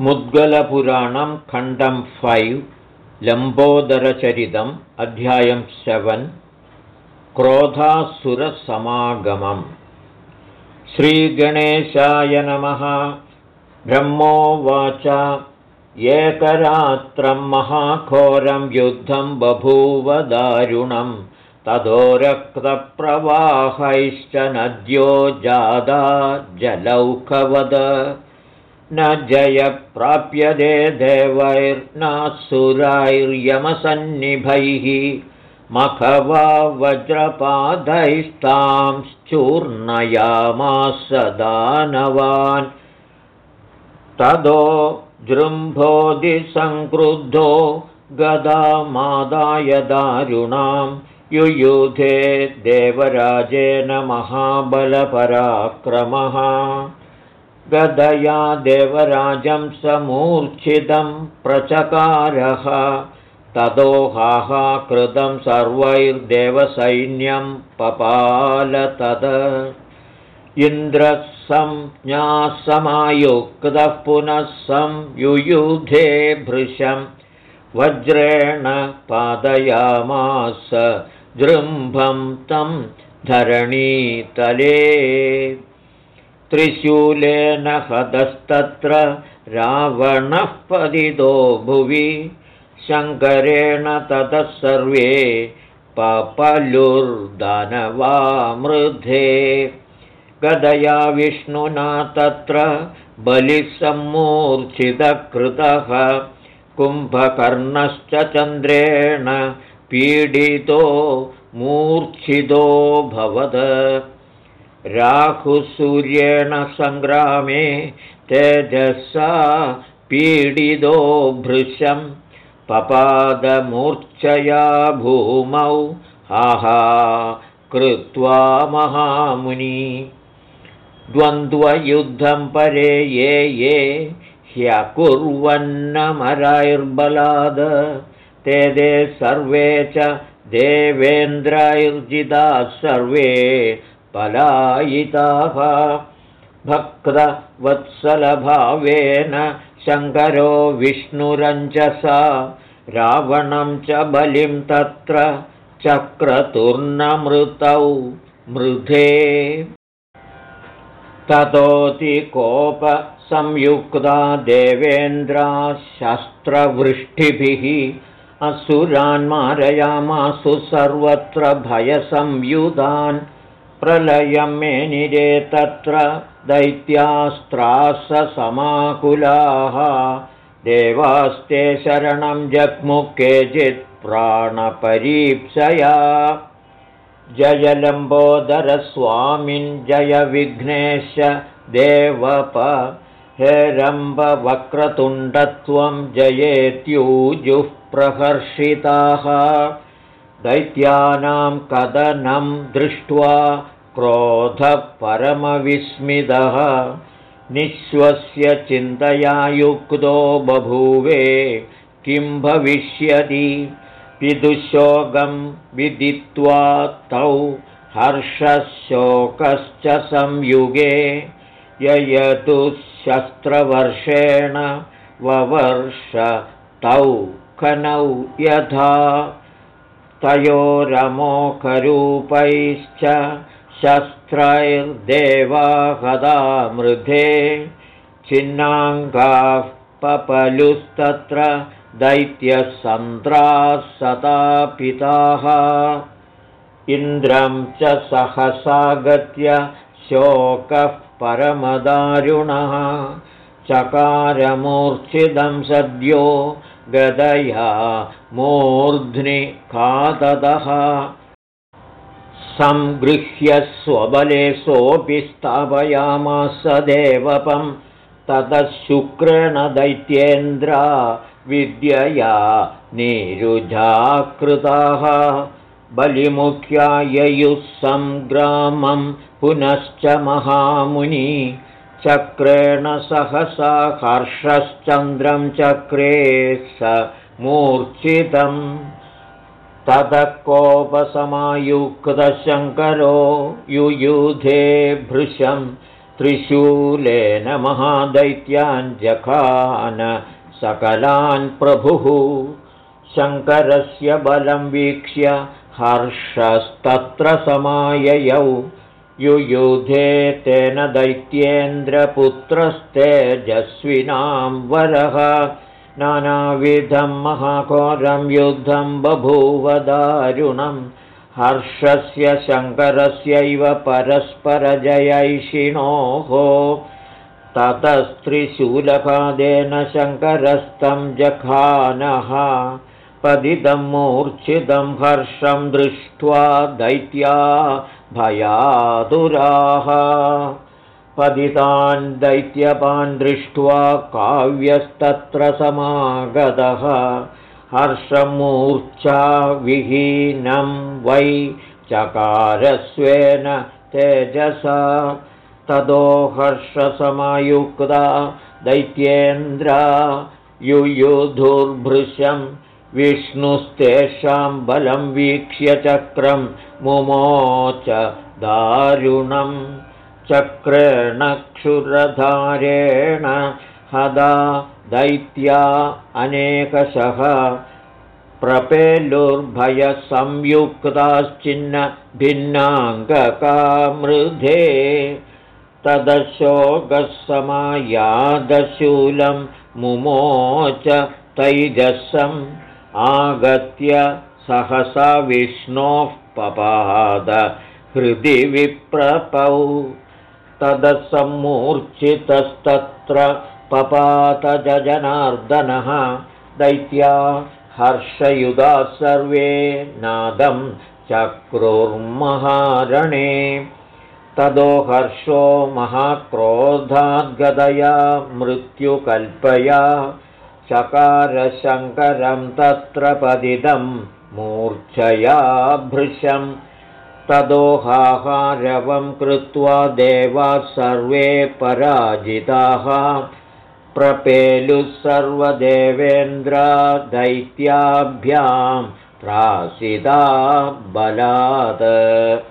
मुद्गलपुराणं खण्डं फैव् लम्बोदरचरितम् अध्यायं सेवन् क्रोधासुरसमागमम्। श्रीगणेशाय नमः। ब्रह्मोवाच। एकरात्रं महाघोरं युद्धं बभूव दारुणं ततो रक्तप्रवाहैश्च नद्यो जादा जलौकवद न जयप्राप्यते देवैर्नासुरैर्यमसन्निभैः मखवा वज्रपादैस्तांश्चूर्णयामास दानवान्। तदो जृम्भोदिसङ्क्रुद्धो गदामादाय दारुणां युयुधे देवराजेन महाबलपराक्रमः गदया देवराजं समूर्च्छितं प्रचकारः। तदोहाकृतं सर्वैर्देवसैन्यं पपालतद। इन्द्रसंज्ञासमायुक्तः पुनः सं युयुधे भृशं वज्रेण पादयामास जृम्भं तं धरणीतले त्रिशूलेन हतस्तत्र रावणः पदितो भुवि। शङ्करेण ततः सर्वे पपलुर्दनवामृधे गदया विष्णुना तत्र बलिसम्मूर्च्छितकृतः। कुम्भकर्णश्च चन्द्रेण पीडितो मूर्च्छितो भवद राहुसूर्येण सङ्ग्रामे तेजसा पीडितो भृशं पपादमूर्च्छया भूमौ हाहा कृत्वा महामुनि। द्वन्द्वयुद्धं परे ये ये ह्यकुर्वन्नमरैर्बलाद ते ते सर्वे च देवेन्द्रैर्जिताः सर्वे पलायिताः। भक्तवत्सलभावेन शङ्करो विष्णुरञ्जसा। रावणं च बलिं तत्र चक्रतुर्नमृतौ मृधे। ततोतिकोपसंयुक्ता देवेन्द्रा शस्त्रवृष्टिभिः। असुरान् मारयामासु सर्वत्र भयसंयुधान् प्रलयं मेनिरे तत्र दैत्यास्त्राससमाकुलाः। देवास्ते शरणं जग्मुः केचित् प्राणपरीप्सया। जय लम्बोदरस्वामिन् जय विघ्नेश देवप हेरम्बवक्रतुण्डत्वं जयेत्यूजुः प्रहर्षिताः दैत्यानां कदनं दृष्ट्वा क्रोधः परमविस्मितः निःश्वस्य चिन्तया युक्तो बभूवे किं भविष्यति? पितुशोकं विदित्वा तौ हर्षशोकश्च संयुगे ययतु शस्त्रवर्षेण ववर्ष तौ कनौ यथा तयोरमोखरूपैश्च शस्त्रैर्देवाहदा मृधे छिन्नाङ्गाः पपलुस्तत्र दैत्यसन्त्रासतापिताः इन्द्रं च सहसागत्य शोकः परमदारुणः। चकारमूर्च्छिदं सद्यो गदया मूर्ध्नि खाददः सङ्गृह्य स्वबले सोऽपि स्थापयामास देवपं ततः शुक्रेण दैत्येन्द्रा विद्यया निरुजाकृताः। बलिमुख्या ययुः सङ्ग्रामं पुनश्च महामुनि चक्रेण सहसा हर्षश्चन्द्रं चक्रे स मूर्च्छितं। ततः कोपसमायुक्तशङ्करो युयुधे भृशं त्रिशूलेन महादैत्यान् जखान सकलान् प्रभुः। शङ्करस्य बलं वीक्ष्य हर्षस्तत्र समाययौ युयुधे तेन दैत्येन्द्रपुत्रस्तेजस्विनां वरः। नानाविधं महाघोरं युद्धं बभूवदारुणं। हर्षस्य शङ्करस्यैव परस्परजयैषिणोः। ततस्त्रिशूलपादेन शङ्करस्तं जखानः। पदिदं मूर्च्छिदं हर्षं दृष्ट्वा दैत्या भयादुराः। पदितान् दैत्यपान् दृष्ट्वा काव्यस्तत्र समागतः। हर्षमूर्च्छाविहीनं वै चकारस्वेन तेजसा। तदो हर्षसमयुक्ता दैत्येन्द्रा युयुधुर्भृशम् विष्णुस्तेषां बलं वीक्ष्य चक्रं मुमोच दारुणं। चक्रेण क्षुरधारेण हदा दैत्या अनेकशः। प्रपेलुर्भयसंयुक्ताश्चिन्न भिन्नाङ्गकामृधे तदशोकसमायादशूलं मुमोच तैजसम् आगत्य सहसा विष्णोः पपाद हृदि विप्रपौ। तदसम्मूर्च्छितस्तत्र पपातजनार्दनः दैत्या हर्षयुधा सर्वे नादं चक्रुर्महारणे। तदो हर्षो महाक्रोधाद्गदया मृत्युकल्पया चकारशङ्करं तत्र पदिदं मूर्च्छया भृशं। तदोहाहारवं कृत्वा देवाः सर्वे पराजिताः। प्रपेलुः सर्वदेवेन्द्रा दैत्याभ्यां प्रासिदा बलात्।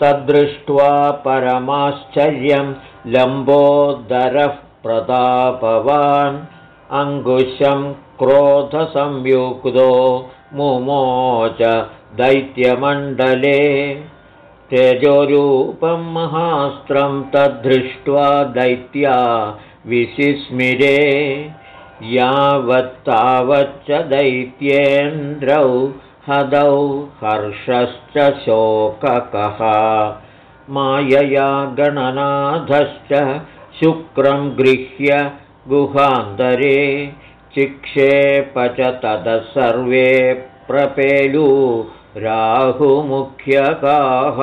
तद्दृष्ट्वा परमाश्चर्यं लम्बोदरः प्रतापवान् अङ्कुशं क्रोधसंयुक्तो मुमोच दैत्यमण्डले। तेजोरूपं महास्त्रं तद्धृष्ट्वा दैत्या विशिस्मिरे यावत्तावच्च दैत्येन्द्रौ हदौ हर्षश्च शोककः। मायया गणनाथश्च शुक्रं गृह्य गुहान्तरे चिक्षेप च ततः सर्वे प्रपेलु राहुमुख्यकाः।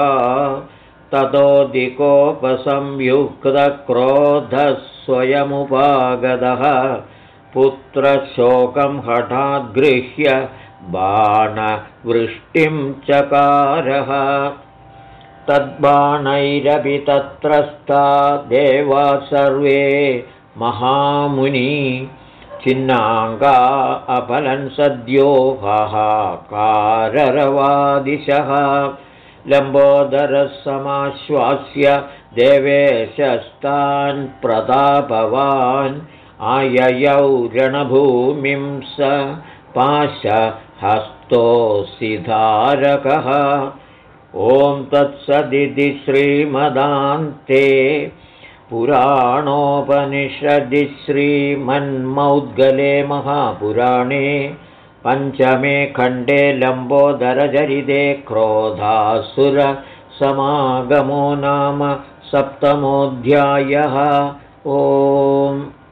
ततोऽधिकोपसंयुक्तक्रोधः स्वयमुपागतः पुत्रशोकं हठाद्गृह्य बाणवृष्टिं चकारः। तद्बाणैरपि तत्रस्ता देवा सर्वे महामुनि छिन्नाङ्गा अपलन् सद्यो हाहाकाररवादिशः लम्बोदरः समाश्वास्य देवेशस्तान् प्रतापवान् आययौ रणभूमिं स पाशहस्तोऽसिधारकः। ॐ तत्सदिति श्रीमदान्ते पुराणोपनिषदि श्रीमन्मौद्गले महापुराणे पञ्चमे खण्डे लम्बोदरचरिते क्रोधासुरसमागमो नाम सप्तमोऽध्यायः। ओम्